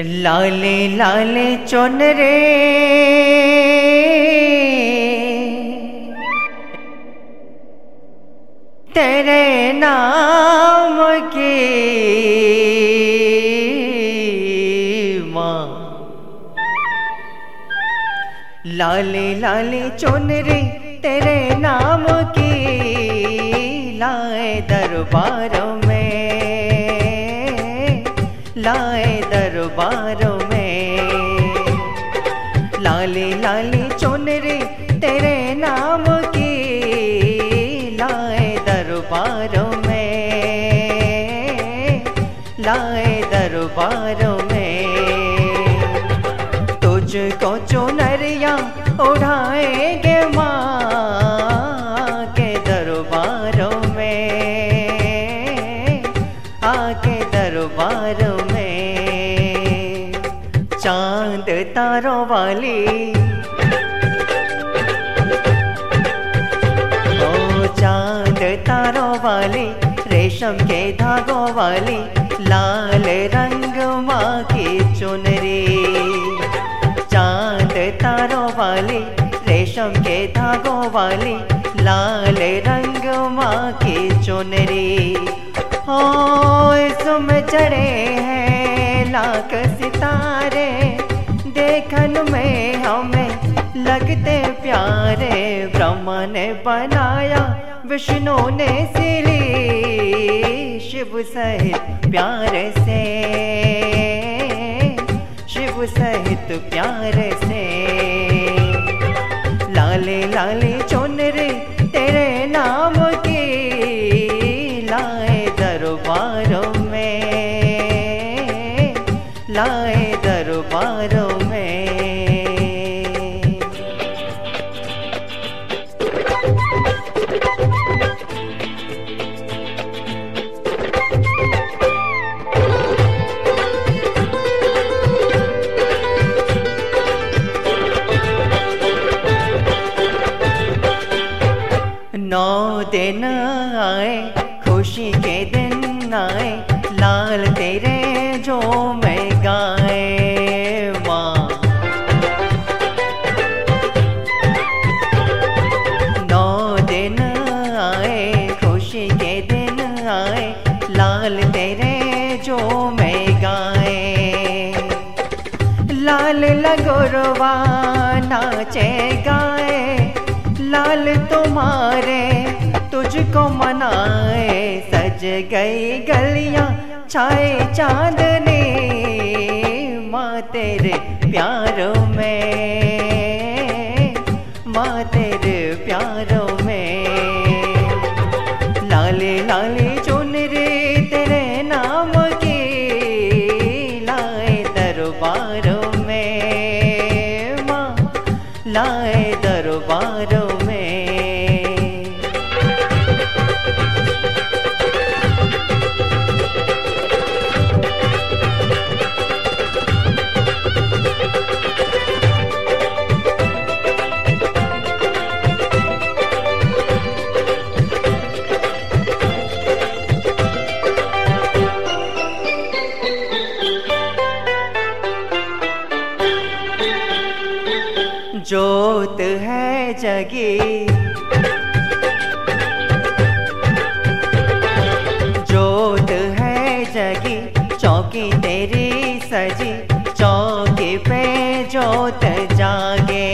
लाले लाले चुन रे। तेरे नाम की माँ। लाले लाले चुन रे, तेरे नाम की लाए दरबारों में। लाए दरबारों में। लाली लाली चुन रे तेरे नाम की लाए दरबारों में। लाए दरबारों में। तुझको चुनरिया उड़ाएँगे तारों वाली। ओ चाँद तारों वाली, रेशम के धागों वाली, लाल रंग माँ की चुनरी चाँद तारों वाली, रेशम के धागों वाली, लाल रंग माँ की चुनरी ओ इसमें चढ़े हैं लाख सितारे। में हमें लगते प्यारे ब्रह्मा ने बनाया विष्णु ने सिली शिव सहित प्यार से। आए, खुशी के दिन आए, लाल तेरे जो मैं गाए माँ नौ दिन आए, खुशी के दिन आए, लाल तेरे जो मैं गाए। लाल लगोरवा नाचे गाए, लाल तुम्हारे तुझको मनाए, सज गई गलियाँ, छाए चांदनी माँ तेरे प्यारों में, माँ तेरे प्यारों में। लाले लाले चुन रे तेरे नाम की, लाए दरबारों जोत है जगी। जोत है जगी, चौकी तेरी सजी, चौकी पे जोत जागे।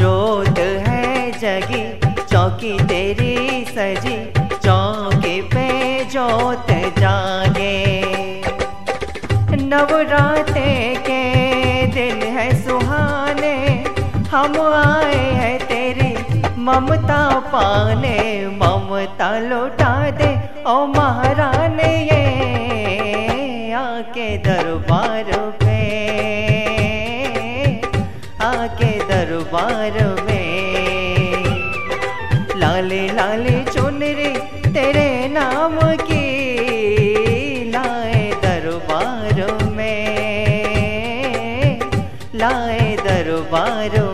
जोत है जगी, चौकी तेरी सजी, चौकी पे जोत जागे। नवराते ममता पाने, ममता लौटा दे। ओ महारानी, ये आके दरबार पे, आके दरबार में लाले लाले चुन रे तेरे नाम की लाए दरबारों में, लाए दरबारों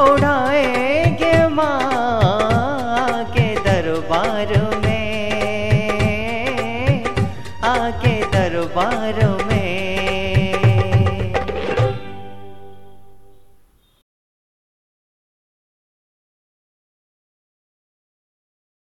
उड़ाएँगे माँ।